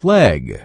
flag.